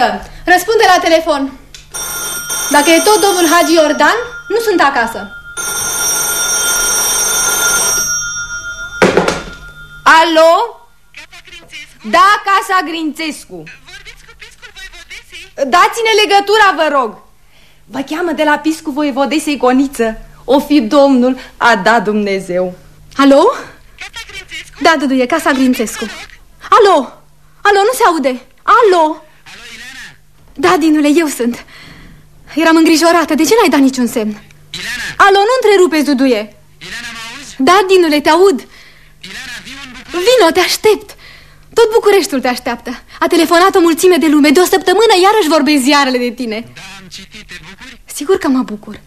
Aniță, răspunde la telefon. Dacă e tot domnul Hagi Iordan, nu sunt acasă. Alo? Da, Casa Grințescu. Vorbiți cu piscul voivodesei? Dați-ne legătura, vă rog. Vă cheamă de la piscul voivodesei Coniță. O fi domnul, a dat Dumnezeu. Alo? Casa Grințescu? Da, Dudu, e Casa Grințescu. Alo? Alo, nu se aude. Alo? Alo, Ileana? Da, Dinule, eu sunt. Eram îngrijorată. De ce n-ai dat niciun semn? Ileana? Alo, nu întrerupe, Duduie. Ileana, mă auzi? Da, Dinule, te aud. Ileana, viu în București? Vino, te aștept. Tot Bucureștiul te așteaptă. A telefonat o mulțime de lume. De o săptămână iarăși vorbesc ziarele de tine. Da, am citit, te bucuri? Sigur că mă bucur.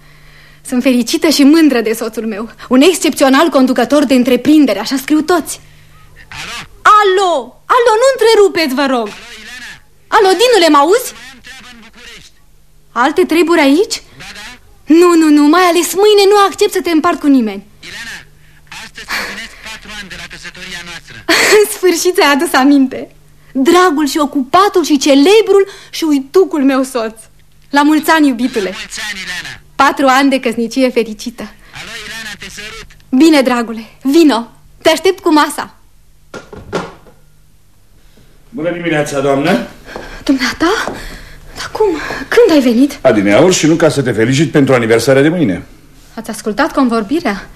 Sunt fericită și mândră de soțul meu. Un excepțional conducător de întreprindere, așa scriu toți. Alo? Alo! Alo, nu întrerupeți, vă rog! Alo, Ileana? Alo, Dinule, mă auzi? Mai am treabă în București. Alte treburi aici? Da, da? Nu, nu, nu, mai ales mâine nu accept să te împart cu nimeni. Ileana, astăzi împlinesc patru ani de la căsătoria noastră. În sfârșit ți-ai adus aminte. Dragul și ocupatul și celebrul și uitucul meu soț. La mulți ani, iubitule. Mulți ani, Ileana. Patru ani de căsnicie fericită. Alo, Ileana, te sărut. Bine, dragule, vino. Te aștept cu masa. Bună dimineața, doamnă! Dumneata? Dar cum? Când ai venit? Adineaur și nu ca să te felicit pentru aniversarea de mâine. Ați ascultat convorbirea?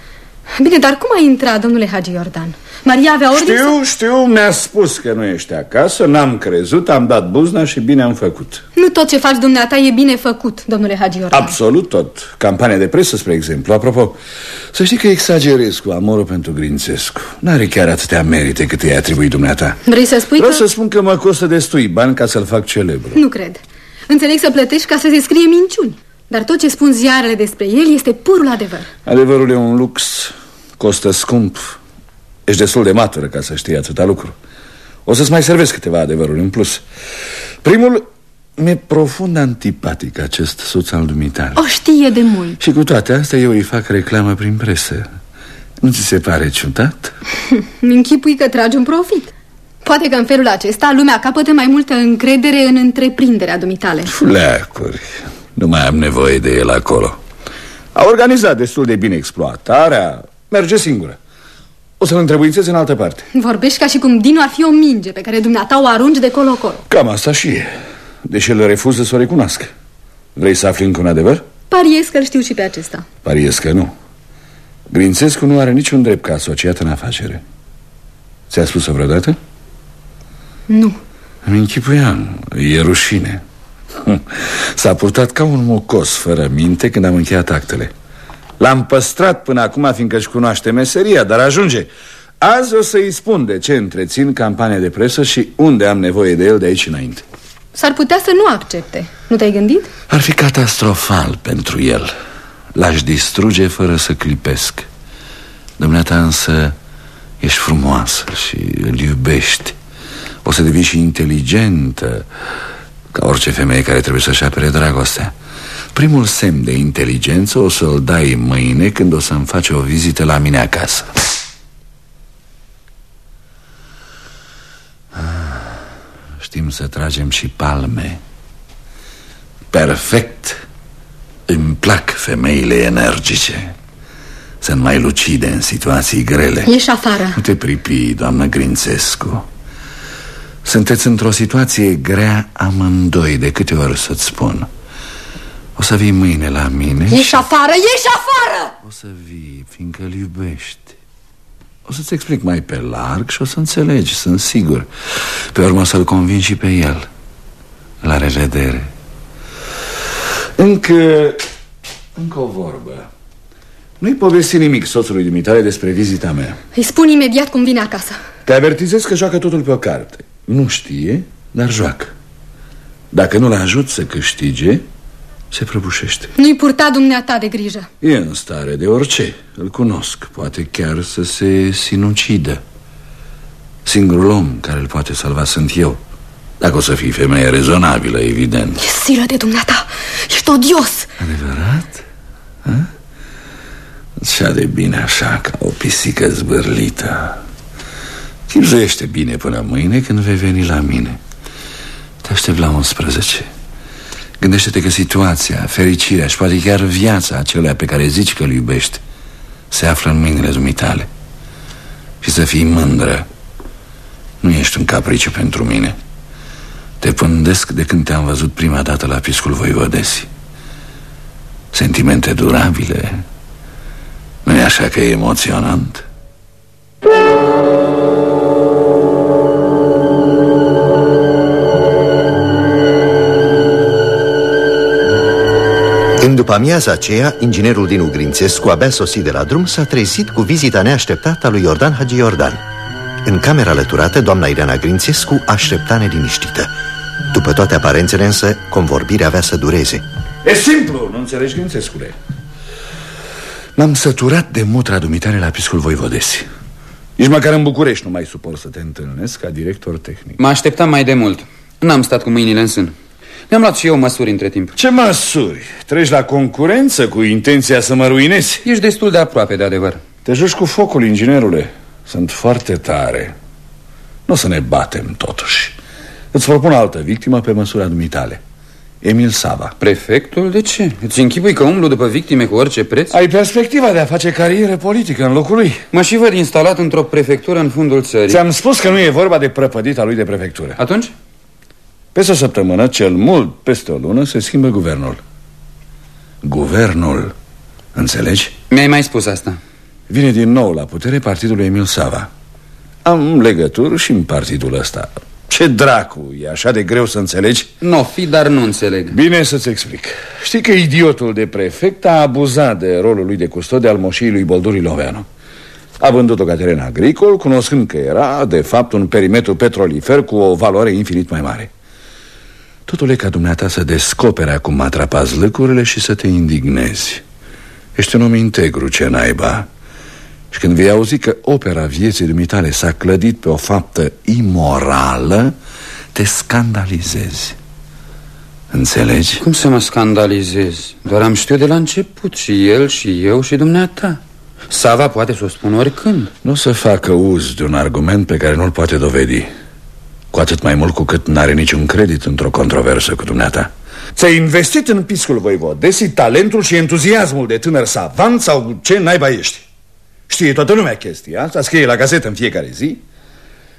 Bine, dar cum a intrat, domnule Hagi Iordan? Maria avea ordine să... Știu, știu, mi-a spus că nu ești acasă, n-am crezut, am dat buzna și bine am făcut. Nu tot ce faci dumneata e bine făcut, domnule Hagi Iordan. Absolut tot. Campania de presă, spre exemplu. Apropo, să știi că exagerez cu amorul pentru Grințescu. N-are chiar atâtea merite cât îi atribui dumneata. Vrei să spui Vreau că... să spun că mă costă destui bani ca să-l fac celebru. Nu cred. Înțeleg să plătești ca să se scrie minciuni. Dar tot ce spun ziarele despre el este purul adevăr. Adevărul e un lux, costă scump. Ești destul de matură ca să știi atâta lucru. O să-ți mai servesc câteva adevăruri în plus. Primul, mi-e profund antipatic acest soț al dumitale. O știe de mult. Și cu toate astea eu îi fac reclamă prin presă. Nu ți se pare ciudat? Închipui că tragi un profit. Poate că în felul acesta lumea capătă mai multă încredere în întreprinderea dumitale. Fleacuri, nu mai am nevoie de el acolo. A organizat destul de bine exploatarea, merge singură. O să-l întrebuințez în altă parte. Vorbești ca și cum Dinu ar fi o minge pe care dumneata o arunci de colo-colo. Cam asta și e, deși el refuză să o recunoască. Vrei să afli încă un adevăr? Pariez că știu și pe acesta. Pariez că nu. Grințescu nu are niciun drept ca asociat în afacere. Ți-a spus-o vreodată? Nu. Îmi închipuiam, e rușine. S-a purtat ca un mocos fără minte când am încheiat actele. L-am păstrat până acum fiindcă își cunoaște meseria, dar ajunge. Azi o să-i spun de ce întrețin campania de presă și unde am nevoie de el de aici înainte. S-ar putea să nu accepte. Nu te-ai gândit? Ar fi catastrofal pentru el. L-aș distruge fără să clipesc. Dumneata însă ești frumoasă și îl iubești O să devii și inteligentă Ca orice femeie care trebuie să-și apere dragostea. Primul semn de inteligență o să-l dai mâine Când o să-mi faci o vizită la mine acasă. Știm să tragem și palme. Perfect! Îmi plac femeile energice. Sunt mai lucide în situații grele. Ieși afară. Nu te pripi, doamnă Grințescu Sunteți într-o situație grea amândoi De câte ori să-ți spun. O să vii mâine la mine Ieși afară, ieși afară! O să vii, fiindcă îl iubești. O să-ți explic mai pe larg și o să înțelegi, sunt sigur. Pe urmă să-l convin și pe el. La revedere. Încă... încă o vorbă. Nu-i povesti nimic soțului dumitale despre vizita mea. Îi spun imediat cum vine acasă. Te avertizez că joacă totul pe o carte Nu știe, dar joacă. Dacă nu-l ajut să câștige Se prăbușește. Nu-i purta dumneata de grijă. E în stare de orice, îl cunosc. Poate chiar să se sinucidă. Singurul om care îl poate salva sunt eu. Dacă o să fii femeie rezonabilă, evident. E silă de dumneata. Ești odios. Adevărat? Și de bine așa, ca o pisică zbârlită Chipzuiește bine până mâine când vei veni la mine. Te aștept la 11 Gândește-te că situația, fericirea și poate chiar viața acelea pe care zici că îl iubești Se află în mâinile dumitale. Și să fii mândră Nu ești un capriciu pentru mine. Te pândesc de când te-am văzut prima dată la piscul Voivodesi Sentimente durabile Nu e așa că e emoționant? După amiaza aceea, inginerul din Ugrințescu, abia sosit de la drum, s-a trezit cu vizita neașteptată a lui Iordan Hagi Iordan. În camera alăturată, doamna Ileana Grințescu aștepta neliniștită. După toate aparențele însă, convorbirea avea să dureze. E simplu, nu înțelegi, Grințescule? M-am săturat de mutra dumitare la piscul Voivodesi. Nici măcar în București nu mai suport să te întâlnesc ca director tehnic. Mă așteptam mai de mult. N-am stat cu mâinile în sân. Mi-am luat și eu măsuri între timp. Ce măsuri? Treci la concurență cu intenția să mă ruinezi? Ești destul de aproape de adevăr. Te joci cu focul, inginerule. Sunt foarte tare. Nu o să ne batem, totuși. Îți propun altă victimă pe măsura dumitale. Emil Sava. Prefectul? De ce? Îți închipui că umblu după victime cu orice preț? Ai perspectiva de a face carieră politică în locul lui. Mă și văd instalat într-o prefectură în fundul țării. Ți-am spus că nu e vorba de prăpădita lui de prefectură. Atunci? Peste o săptămână, cel mult peste o lună, se schimbă guvernul. Guvernul, înțelegi? Mi-ai mai spus asta. Vine din nou la putere partidul Emil Sava. Am legături și în partidul ăsta. Ce dracu, e așa de greu să înțelegi? Nu fi, dar nu înțeleg. Bine să-ți explic. Știi că idiotul de prefect a abuzat de rolul lui de custode al moșiei lui Bolduri Loveanu. A vândut-o ca teren agricol, cunoscând că era, de fapt, un perimetru petrolifer cu o valoare infinit mai mare. Totul e ca dumneata să descopere acum atrapați lucrurile și să te indignezi. Ești un om integru, ce naiba. Și când vei auzi că opera vieții dumitale s-a clădit pe o faptă imorală, te scandalizezi. Înțelegi? Cum să mă scandalizez? Doar am știut de la început și el și eu și dumneata. Sava poate să o spun oricând. Nu să facă uz de un argument pe care nu-l poate dovedi. Cu atât mai mult cu cât n-are niciun credit într-o controversă cu dumneata. Ți-ai investit în piscul voivodesi talentul și entuziasmul de tânăr savant sau ce naiba ești. Știe toată lumea chestia asta, scrie la gazetă în fiecare zi.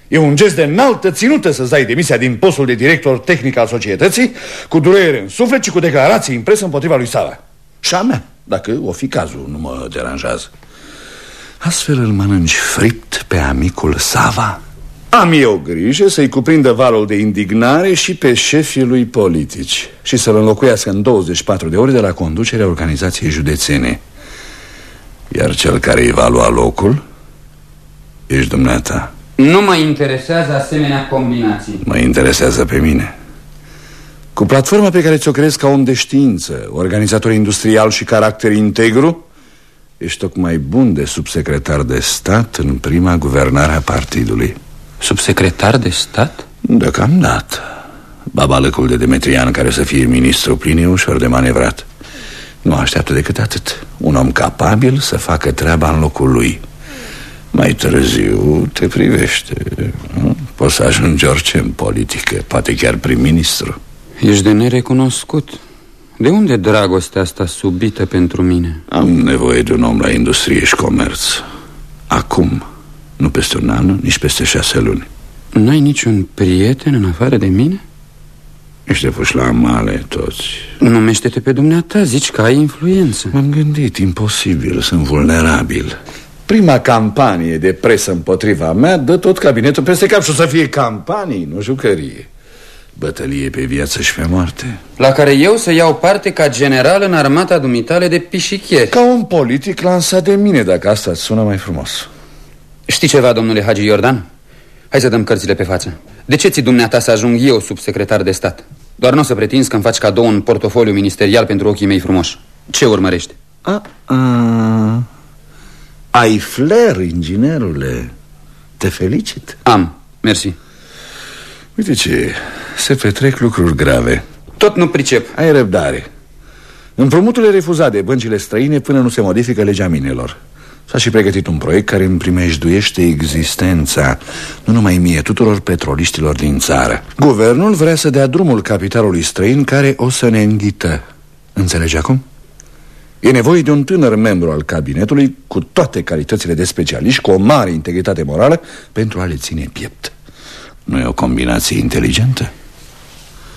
E un gest de înaltă ținută să-ți dai demisia din postul de director tehnic al societății cu durere în suflet și cu declarații impresă împotriva lui Sava. Și a mea, dacă o fi cazul, nu mă deranjează. Astfel îl mănânci fript pe amicul Sava. Am eu grijă să-i cuprindă valul de indignare și pe șefii lui politici și să-l înlocuiască în 24 de ore de la conducerea organizației județene. Iar cel care îi va lua locul ești dumneata. Nu mă interesează asemenea combinații. Mă interesează pe mine. Cu platforma pe care ți-o crezi ca om de știință, organizator industrial și caracter integru, ești tocmai bun de subsecretar de stat în prima guvernare a partidului. Subsecretar de stat? Deocamdată. Babalăcul de Demetrian care să fie ministru plin e ușor de manevrat. Nu așteaptă decât atât. Un om capabil să facă treaba în locul lui. Mai târziu te privește. Nu? Poți să ajungi orice în politică, poate chiar prim-ministru. Ești de nerecunoscut. De unde dragostea asta subită pentru mine? Am nevoie de un om la industrie și comerț. Acum, nu peste un an, nici peste șase luni. N-ai niciun prieten în afară de mine? Ești de puși la amale toți. Numește-te pe dumneata, zici că ai influență. M-am gândit, imposibil, sunt vulnerabil. Prima campanie de presă împotriva mea dă tot cabinetul peste cap și o să fie campanii, nu jucărie. Bătălie pe viață și pe moarte. La care eu să iau parte ca general în armata dumitale de pișichieri. Ca un politic lansat de mine, dacă asta îți sună mai frumos. Știi ceva, domnule Hagi Iordan? Hai să dăm cărțile pe față. De ce ți dumneata să ajung eu subsecretar de stat? Doar nu o să pretinzi că îmi faci cadou un portofoliu ministerial pentru ochii mei frumoși. Ce urmărești? A, a, ai flair, inginerule. Te felicit. Am, mersi. Uite ce, se petrec lucruri grave. Tot nu pricep. Ai răbdare. Împrumuturile refuzate de băncile străine până nu se modifică legea minelor. S-a și pregătit un proiect care îmi primejduiește existența Nu numai mie, tuturor petroliștilor din țară. Guvernul vrea să dea drumul capitalului străin care o să ne înghită. Înțelegi acum? E nevoie de un tânăr membru al cabinetului Cu toate calitățile de specialiști Cu o mare integritate morală Pentru a le ține piept. Nu e o combinație inteligentă?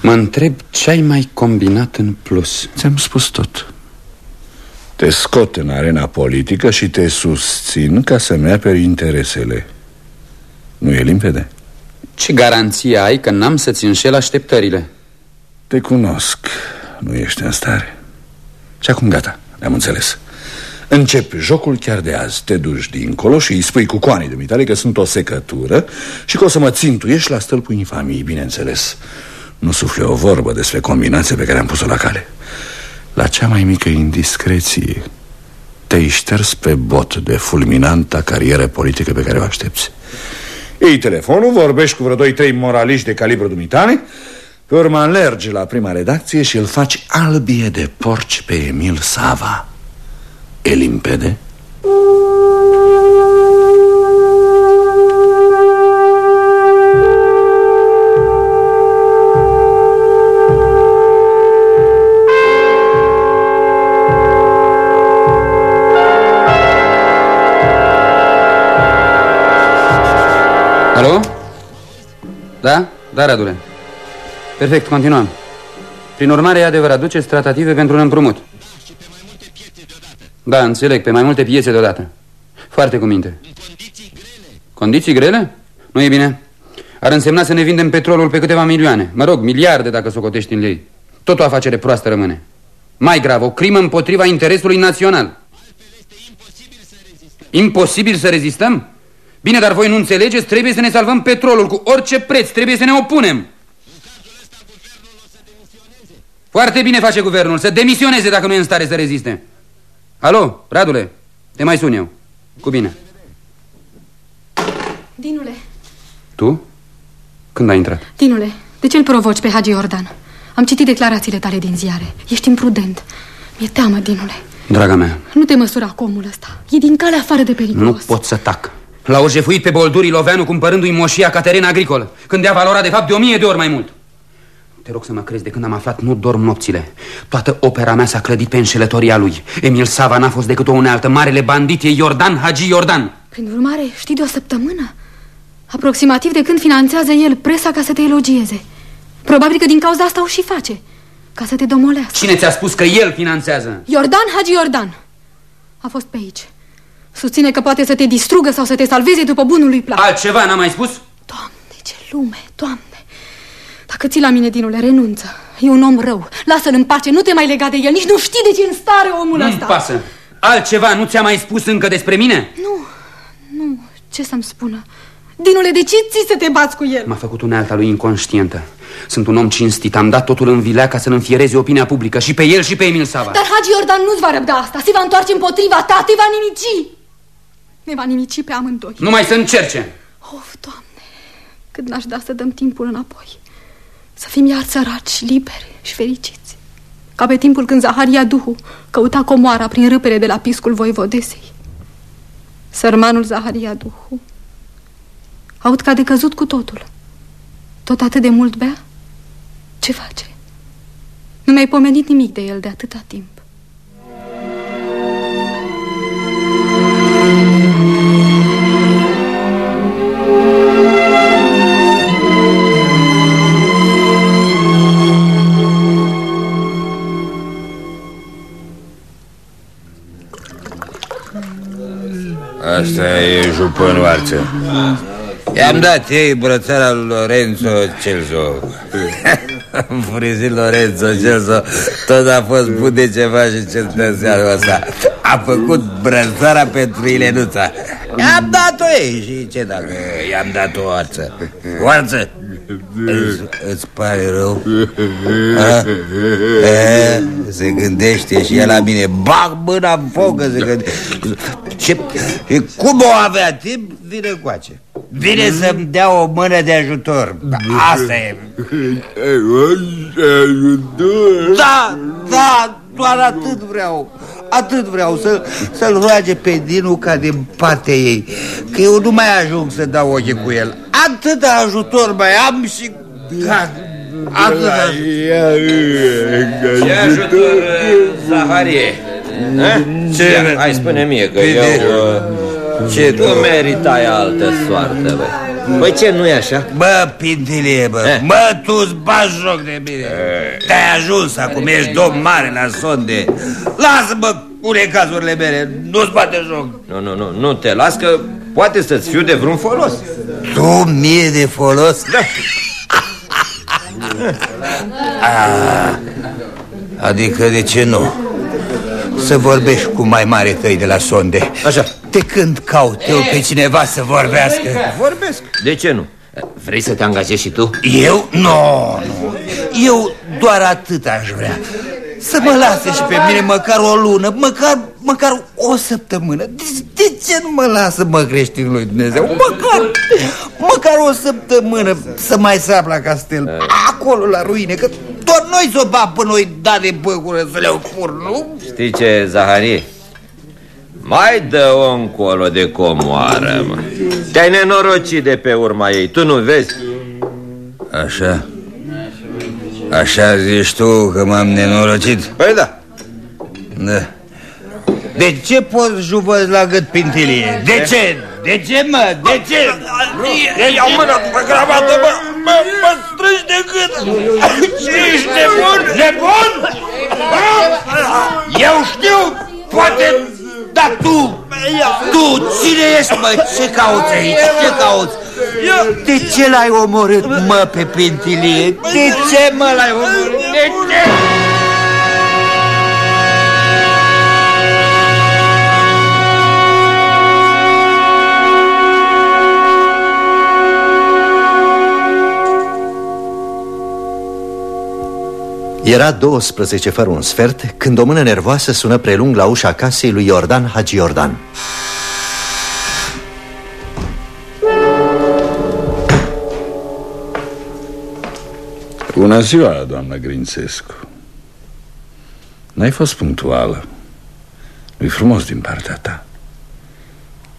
Mă întreb ce ai mai combinat în plus. Ți-am spus tot te scot în arena politică și te susțin ca să-mi aperi interesele. Nu e limpede? Ce garanție ai că n-am să-ți înșel așteptările? Te cunosc, nu ești în stare. Și acum gata, ne-am înțeles. Începi jocul chiar de azi. Te duci dincolo și îi spui cu coanii de mitale că sunt o secătură Și că o să mă țintuiești la stâlpul infamiei, bineînțeles. Nu sufle o vorbă despre combinația pe care am pus-o la cale la cea mai mică indiscreție Te-ai șters pe bot de fulminanta carieră politică pe care o aștepți Ei telefonul, vorbești cu vreo doi trei moraliști de calibru dumitare Pe urmă alergi la prima redacție și îl faci albie de porci pe Emil Sava E limpede? Da? Da, Radule. Perfect, continuăm. Prin urmare, e adevărat, duceți tratative pentru un împrumut. Da, înțeleg, pe mai multe piețe deodată. Foarte cu minte. Condiții grele? Condiții grele? Nu e bine. Ar însemna să ne vindem petrolul pe câteva milioane. Mă rog, miliarde dacă socotești în lei. Tot o afacere proastă rămâne. Mai grav, o crimă împotriva interesului național. Imposibil să rezistăm Imposibil să rezistăm? Bine, dar voi nu înțelegeți? Trebuie să ne salvăm petrolul cu orice preț. Trebuie să ne opunem. În cazul ăsta, guvernul o să demisioneze. Foarte bine face guvernul. Să demisioneze dacă nu e în stare să reziste. Alo, Radule, te mai sun eu. Cu bine. Dinule. Tu? Când ai intrat? Dinule, de ce îl provoci pe Hagi Iordan? Am citit declarațiile tale din ziare. Ești imprudent. Mi-e teamă, Dinule. Draga mea. Nu te măsura cu omul ăsta. E din calea afară de periculos. Nu pot să tac. L-au jefuit pe boldurii Loveanu cumpărându-i moșia ca teren agricol, când ea valora de fapt de o mie de ori mai mult. Te rog să mă crezi, de când am aflat nu dorm nopțile. Toată opera mea s-a clădit pe înșelătoria lui. Emil Sava n-a fost decât o unealtă. Marele bandit e Iordan Hagi Iordan. Prin urmare, știi de o săptămână? Aproximativ de când finanțează el presa ca să te elogieze. Probabil că din cauza asta o și face. Ca să te domolească. Cine ți-a spus că el finanțează? Iordan Hagi Iordan. A fost pe aici. Susține că poate să te distrugă sau să te salveze după bunul lui plac. Altceva n-am mai spus? Doamne, ce lume, doamne. Dacă ții la mine, dinule, renunță. E un om rău. Lasă-l în pace, nu te mai lega de el. Nici nu știi de ce în stare omul nu ăsta. Nu pasă. Altceva nu ți-a mai spus încă despre mine? Nu, nu. Ce să-mi spună? Dinule, de ce ții să te bați cu el? M-a făcut unealta lui inconștientă. Sunt un om cinstit, am dat totul în vilea ca să-l înfiereze opinia publică și pe el și pe Emil Sava. Dar Hagi Iordan nu-ți va răbda asta, se va întoarce împotriva ta, te va nimici. Ne va nimici pe amândoi. Numai să încerce. Of, Doamne, cât n-aș da să dăm timpul înapoi. Să fim iar săraci, liberi și fericiți. Ca pe timpul când Zaharia Duhu căuta comoara prin râpere de la piscul voivodesei. Sărmanul Zaharia Duhu. Aud că a decăzut cu totul. Tot atât de mult bea? Ce face? Nu mi-ai pomenit nimic de el de atâta timp. Asta e jupânul arță. I-am dat ei brățara lui Lorenzo Celso Furizit Lorenzo Celso Tot a fost bun de ceva și ce seara asta. A făcut brățara pentru Ilenuța. I-am dat-o ei. Și ce dacă i-am dat o arță? O arță Îți, îți pare rău? A? E, se gândește și el la mine Bag mâna în focă se gândește și, și cum o avea timp, vine coace Vine să-mi dea o mână de ajutor Asta e Da, da, doar atât vreau Atât vreau să, să-l roage pe Dinu ca din partea ei Că eu nu mai ajung să dau ochii cu el Atât ajutor mai am și gata Atât Ce ajutor, Zaharie? Ha? Ce? Hai, spune mie că eu... uh, Ce Tu meritai altă soartă, bă Băi, ce nu e așa? Bă, Pintilie, bă, Eh. bă, tu-ți bagi joc de mine Te-ai ajuns acum, ești domn mare la sonde. Lasă-mă cu cazurile mele, nu-ți bate joc. Nu, nu, nu, nu te las că poate să-ți fiu de vreun folos. Tu mie de folos? Da. Ah, adică de ce nu? Să vorbești cu mai mare tăi de la sonde. Așa De când caut eu pe cineva să vorbească? Vorbesc De ce nu? Vrei să te angajezi și tu? Eu? Nu, nu Eu doar atât aș vrea Să mă lase și pe mine măcar o lună Măcar, măcar o săptămână de, de ce nu mă lasă, mă, creștinul lui Dumnezeu? Măcar, măcar o săptămână Să mai sap la castel Acolo la ruine Că doar noi s-o bag pe noi Da de băgură să le-o fur, nu? Știi ce, Zaharie? Mai dă-o încolo de comoară, mă Te-ai nenorocit de pe urma ei, tu nu vezi? Așa Așa zici tu că m-am nenorocit? Păi da Da. De ce poți juvăți la gât pintilie? De ce? De ce, mă? De ce? Ia mâna pe cravată, mă, mă, mă strângi de gât Ce ești nebun? Nebun? Eu știu, poate, dar tu, tu, cine ești, mă? Ce cauți aici? Ce cauți? De ce l-ai omorât, mă, pe pintilie? De ce, mă, l-ai omorât? De ce? Era 12 fără un sfert când o mână nervoasă sună prelung la ușa casei lui Iordan Hagi Iordan. Bună ziua, doamnă Grințescu. N-ai fost punctuală. Nu-i frumos din partea ta.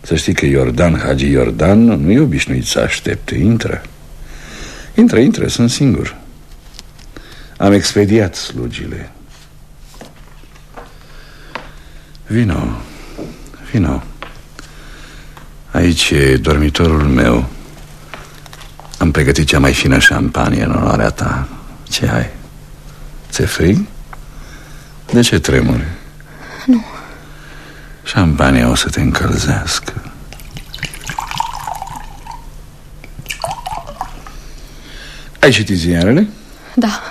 Să știi că Iordan Hagi Iordan Nu e obișnuit să aștepte. Intră. Intră, intră, sunt singur Am expediat slugile Vino Vino Aici e dormitorul meu Am pregătit cea mai fină șampanie în onoarea ta Ce ai? Ți-e frig? De ce tremuri? Nu. Șampania o să te încălzească Ai citit ziarele? Da,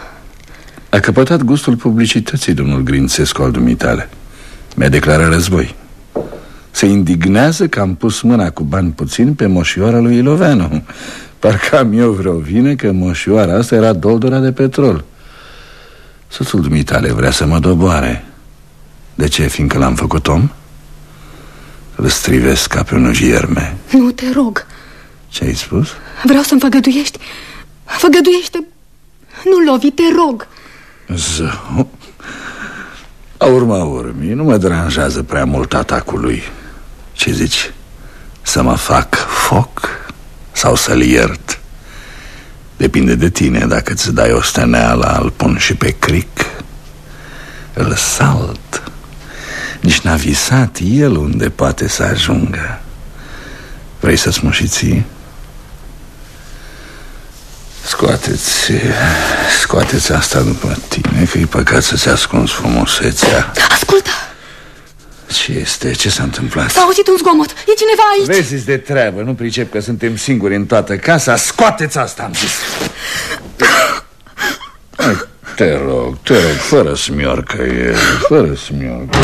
A căpătat gustul publicității domnul Grințescu al dumitale. Mi-a declarat război. Se indignează că am pus mâna cu bani puțin pe moșioara lui Iloveanu Parcă am eu vreo vină că moșioara asta era doldora de petrol. Soțul dumitale vrea să mă doboare. De ce? Fiindcă l-am făcut om? Îl strivesc ca pe un vierme nu te rog. Ce ai spus? Vreau să-mi făgăduiești. Făgăduiește. Nu lovi, te rog Zău La urma urmii Nu mă deranjează prea mult atacului Ce zici? Să mă fac foc? Sau să-l iert? Depinde de tine Dacă îți dai o steneală Îl pun și pe cric Îl salt Nici n-a visat el unde poate să ajungă Vrei să-ți mușiții? Scoateți, scoateți asta după tine Că e păcat să-ți ascunzi frumusețea. Ascultă, Ce este? Ce s-a întâmplat? s-a auzit un zgomot. E cineva aici? Vezi de treabă, nu pricep că suntem singuri în toată casa. Scoateți asta, am zis. Hai, Te rog, te rog, fără smiorcă e, fără smiorcă